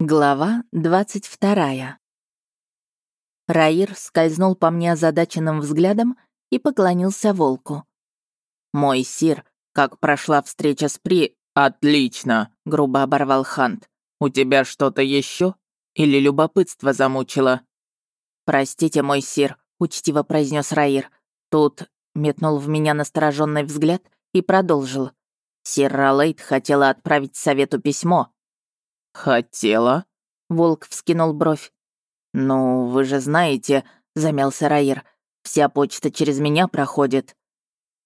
Глава 22. Раир скользнул по мне озадаченным взглядом и поклонился волку. «Мой сир, как прошла встреча с При...» «Отлично!» — грубо оборвал Хант. «У тебя что-то еще? Или любопытство замучило?» «Простите, мой сир», — учтиво произнес Раир. Тут метнул в меня настороженный взгляд и продолжил. Сир Ролейд хотела отправить совету письмо, «Хотела?» — волк вскинул бровь. «Ну, вы же знаете», — замялся Раир, — «вся почта через меня проходит».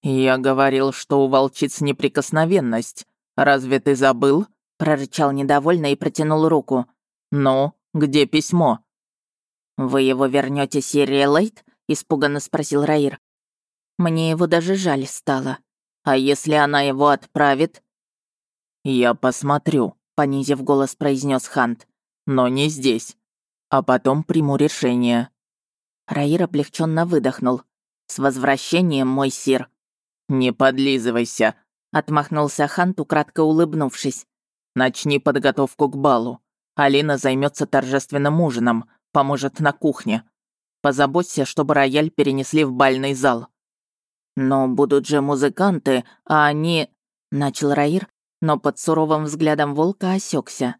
«Я говорил, что у волчиц неприкосновенность. Разве ты забыл?» — прорычал недовольно и протянул руку. «Ну, где письмо?» «Вы его вернете Сирия Лейт?» — испуганно спросил Раир. Мне его даже жаль стало. А если она его отправит? «Я посмотрю», понизив голос, произнес Хант. «Но не здесь. А потом приму решение». Раир облегченно выдохнул. «С возвращением, мой сир!» «Не подлизывайся!» — отмахнулся Хант, украдко улыбнувшись. «Начни подготовку к балу. Алина займется торжественным ужином, поможет на кухне. Позаботься, чтобы рояль перенесли в бальный зал». «Но будут же музыканты, а они...» — начал Раир, но под суровым взглядом волка осекся.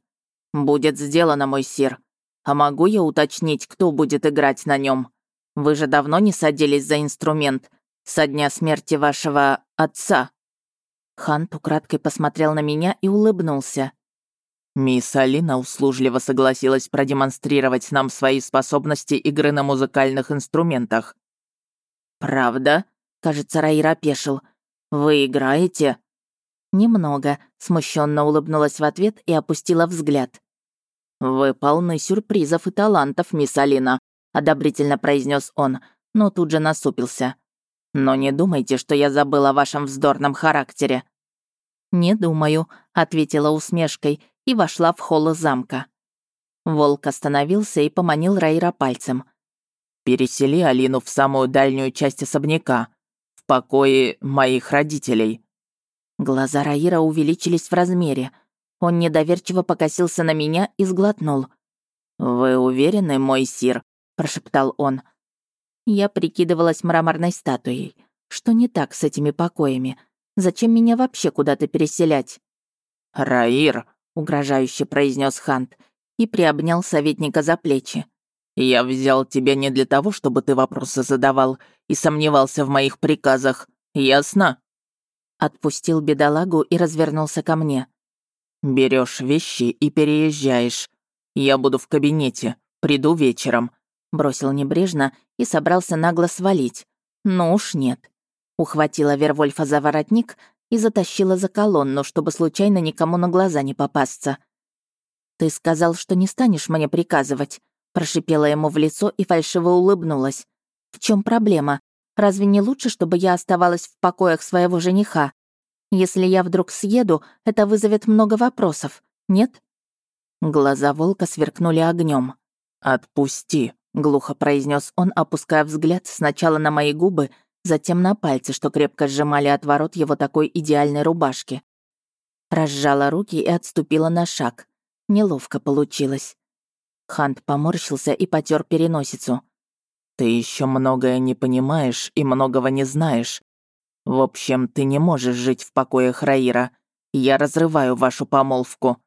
«Будет сделано, мой сир. А могу я уточнить, кто будет играть на нем? Вы же давно не садились за инструмент со дня смерти вашего отца?» Хант украдкой посмотрел на меня и улыбнулся. «Мисс Алина услужливо согласилась продемонстрировать нам свои способности игры на музыкальных инструментах». «Правда?» — кажется, Раир опешил. «Вы играете?» «Немного», — смущенно улыбнулась в ответ и опустила взгляд. «Вы полны сюрпризов и талантов, мисс Алина», — одобрительно произнес он, но тут же насупился. «Но не думайте, что я забыла о вашем вздорном характере». «Не думаю», — ответила усмешкой и вошла в холл замка. Волк остановился и поманил Райра пальцем. «Пересели Алину в самую дальнюю часть особняка, в покое моих родителей». Глаза Раира увеличились в размере. Он недоверчиво покосился на меня и сглотнул. «Вы уверены, мой сир?» – прошептал он. Я прикидывалась мраморной статуей. Что не так с этими покоями? Зачем меня вообще куда-то переселять? «Раир», — угрожающе произнес Хант и приобнял советника за плечи. «Я взял тебя не для того, чтобы ты вопросы задавал и сомневался в моих приказах. Ясно?» Отпустил бедолагу и развернулся ко мне. Берешь вещи и переезжаешь. Я буду в кабинете, приду вечером», — бросил небрежно и собрался нагло свалить. «Ну уж нет». Ухватила Вервольфа за воротник и затащила за колонну, чтобы случайно никому на глаза не попасться. «Ты сказал, что не станешь мне приказывать», — прошипела ему в лицо и фальшиво улыбнулась. «В чем проблема? Разве не лучше, чтобы я оставалась в покоях своего жениха? Если я вдруг съеду, это вызовет много вопросов, нет?» Глаза волка сверкнули огнем. «Отпусти», — глухо произнес он, опуская взгляд сначала на мои губы, затем на пальцы, что крепко сжимали от ворот его такой идеальной рубашки. Разжала руки и отступила на шаг. Неловко получилось. Хант поморщился и потер переносицу. Ты еще многое не понимаешь и многого не знаешь. В общем, ты не можешь жить в покоях Раира. Я разрываю вашу помолвку».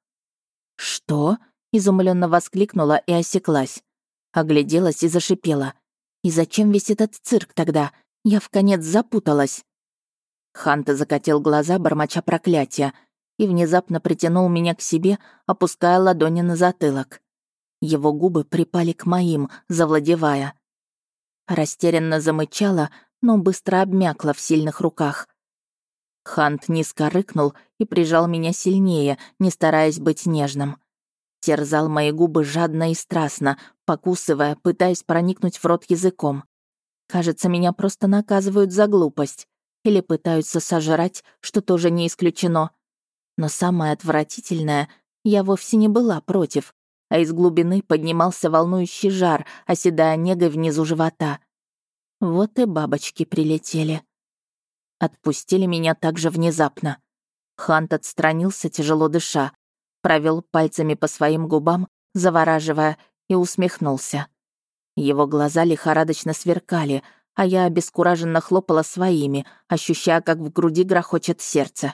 «Что?» — изумленно воскликнула и осеклась. Огляделась и зашипела. «И зачем весь этот цирк тогда? Я в конец запуталась». Ханта закатил глаза, бормоча проклятия, и внезапно притянул меня к себе, опуская ладони на затылок. Его губы припали к моим, завладевая. Растерянно замычала, но быстро обмякла в сильных руках. Хант низко рыкнул и прижал меня сильнее, не стараясь быть нежным. Терзал мои губы жадно и страстно, покусывая, пытаясь проникнуть в рот языком. Кажется, меня просто наказывают за глупость. Или пытаются сожрать, что тоже не исключено. Но самое отвратительное, я вовсе не была против а из глубины поднимался волнующий жар, оседая негой внизу живота. Вот и бабочки прилетели. Отпустили меня так же внезапно. Хант отстранился, тяжело дыша, провел пальцами по своим губам завораживая, и усмехнулся. Его глаза лихорадочно сверкали, а я обескураженно хлопала своими, ощущая, как в груди грохочет сердце.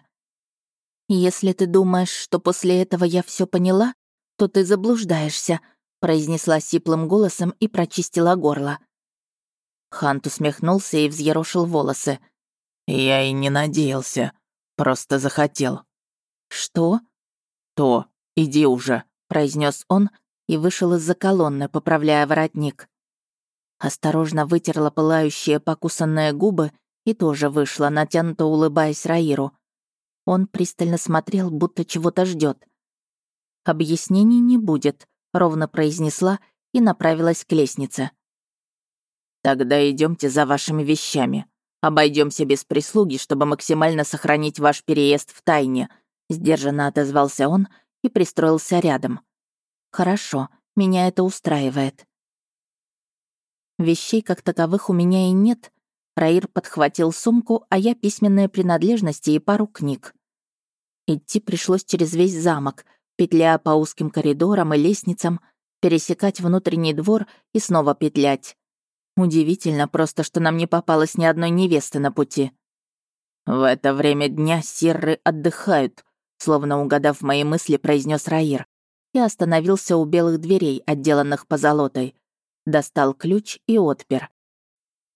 «Если ты думаешь, что после этого я все поняла, то ты заблуждаешься», произнесла сиплым голосом и прочистила горло. Хант усмехнулся и взъерошил волосы. «Я и не надеялся. Просто захотел». «Что?» «То. Иди уже», — произнес он и вышел из-за колонны, поправляя воротник. Осторожно вытерла пылающие покусанные губы и тоже вышла, натянуто улыбаясь Раиру. Он пристально смотрел, будто чего-то ждет. «Объяснений не будет», — ровно произнесла и направилась к лестнице. «Тогда идемте за вашими вещами. Обойдемся без прислуги, чтобы максимально сохранить ваш переезд в тайне», — сдержанно отозвался он и пристроился рядом. «Хорошо, меня это устраивает». Вещей как таковых у меня и нет. Раир подхватил сумку, а я письменные принадлежности и пару книг. Идти пришлось через весь замок, петляя по узким коридорам и лестницам, пересекать внутренний двор и снова петлять. Удивительно просто, что нам не попалось ни одной невесты на пути. «В это время дня сирры отдыхают», словно угадав мои мысли, произнес Раир и остановился у белых дверей, отделанных позолотой. Достал ключ и отпер.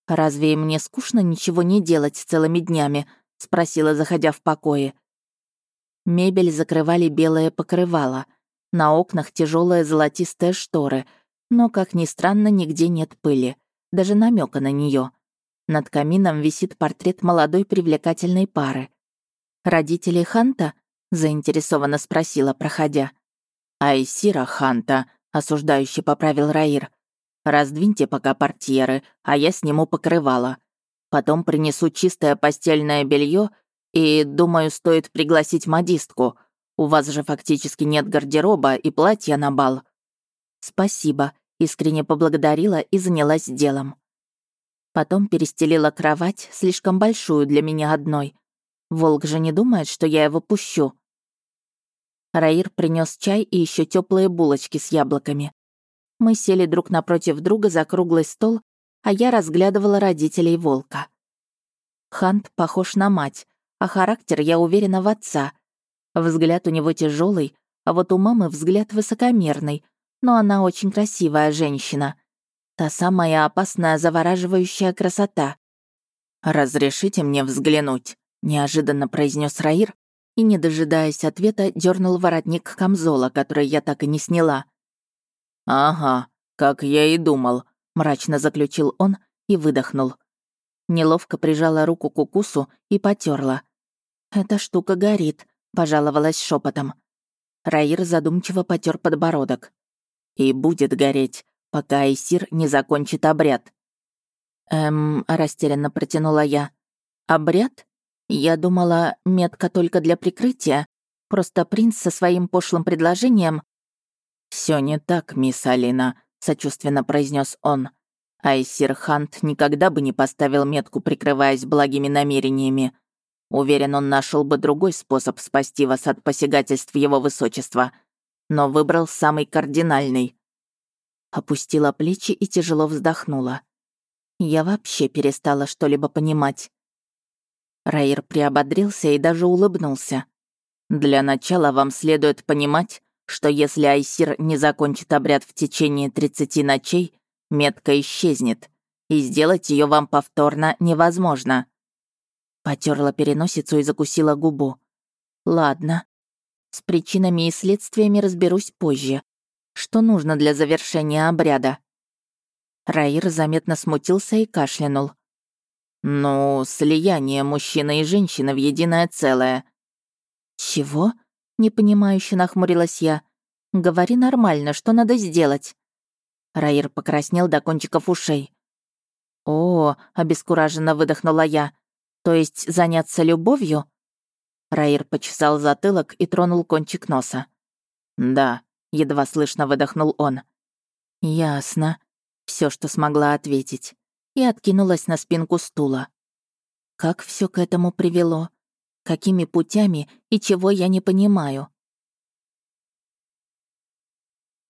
«Разве мне скучно ничего не делать целыми днями?» — спросила, заходя в покое. Мебель закрывали белое покрывало. На окнах тяжелые золотистые шторы, но, как ни странно, нигде нет пыли даже намека на нее. Над камином висит портрет молодой привлекательной пары. «Родители Ханта?» — заинтересованно спросила, проходя. «Айсира Ханта», — осуждающе поправил Раир. «Раздвиньте пока портьеры, а я сниму покрывало. Потом принесу чистое постельное белье и, думаю, стоит пригласить модистку. У вас же фактически нет гардероба и платья на бал». «Спасибо», Искренне поблагодарила и занялась делом. Потом перестелила кровать, слишком большую для меня одной. Волк же не думает, что я его пущу. Раир принес чай и еще теплые булочки с яблоками. Мы сели друг напротив друга за круглый стол, а я разглядывала родителей волка. Хант похож на мать, а характер, я уверена, в отца. Взгляд у него тяжелый, а вот у мамы взгляд высокомерный, но она очень красивая женщина. Та самая опасная, завораживающая красота. «Разрешите мне взглянуть», — неожиданно произнес Раир и, не дожидаясь ответа, дернул воротник камзола, который я так и не сняла. «Ага, как я и думал», — мрачно заключил он и выдохнул. Неловко прижала руку к укусу и потерла. «Эта штука горит», — пожаловалась шепотом. Раир задумчиво потер подбородок и будет гореть, пока Айсир не закончит обряд». «Эм...» — растерянно протянула я. «Обряд? Я думала, метка только для прикрытия. Просто принц со своим пошлым предложением...» Все не так, мисс Алина», — сочувственно произнес он. Айсир Хант никогда бы не поставил метку, прикрываясь благими намерениями. Уверен, он нашел бы другой способ спасти вас от посягательств его высочества — но выбрал самый кардинальный. Опустила плечи и тяжело вздохнула. Я вообще перестала что-либо понимать. Раир приободрился и даже улыбнулся. «Для начала вам следует понимать, что если Айсир не закончит обряд в течение 30 ночей, метка исчезнет, и сделать ее вам повторно невозможно». Потерла переносицу и закусила губу. «Ладно, с причинами и следствиями разберусь позже. Что нужно для завершения обряда?» Раир заметно смутился и кашлянул. «Ну, слияние мужчины и женщины в единое целое». «Чего?» — непонимающе нахмурилась я. «Говори нормально, что надо сделать?» Раир покраснел до кончиков ушей. «О!» — обескураженно выдохнула я. «То есть заняться любовью?» Раир почесал затылок и тронул кончик носа. «Да», — едва слышно выдохнул он. «Ясно», — все, что смогла ответить, и откинулась на спинку стула. Как все к этому привело? Какими путями и чего я не понимаю?